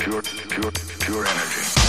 feeling. Tell me what's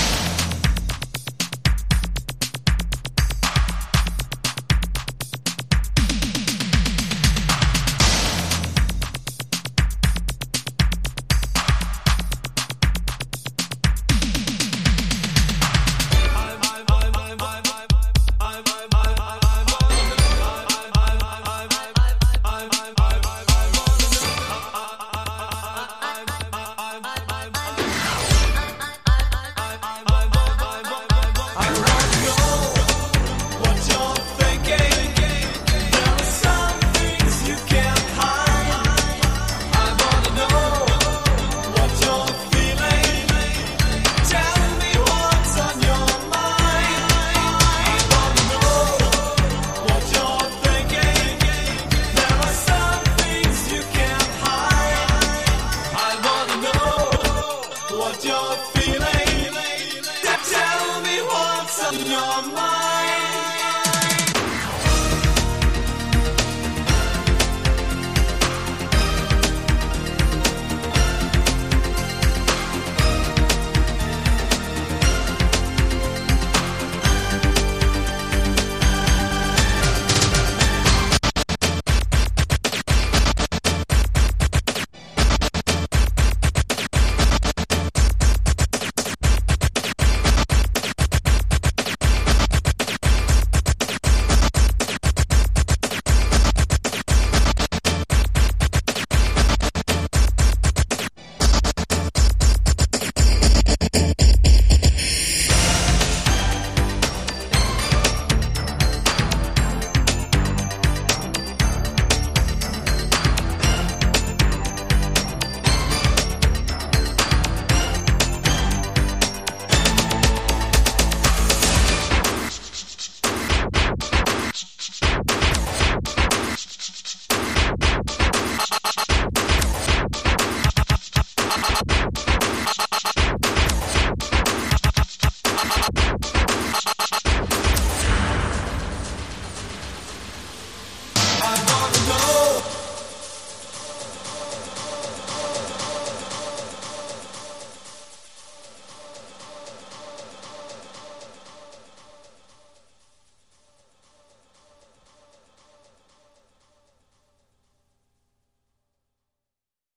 on your mind.